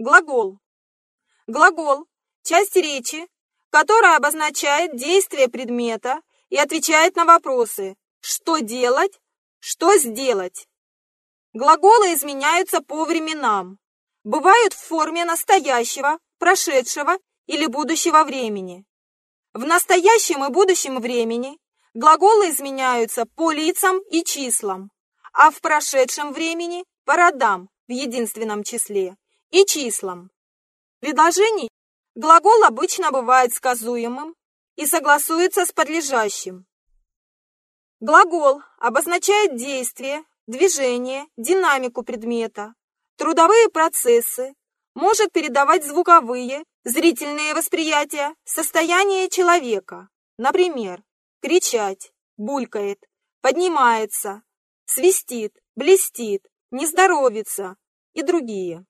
Глагол. Глагол – часть речи, которая обозначает действие предмета и отвечает на вопросы «что делать?», «что сделать?». Глаголы изменяются по временам. Бывают в форме настоящего, прошедшего или будущего времени. В настоящем и будущем времени глаголы изменяются по лицам и числам, а в прошедшем времени – по родам в единственном числе и числам. Предложений глагол обычно бывает сказуемым и согласуется с подлежащим. Глагол обозначает действие, движение, динамику предмета, трудовые процессы, может передавать звуковые, зрительные восприятия, состояние человека. Например, кричать, булькает, поднимается, свистит, блестит, не здоровится и другие.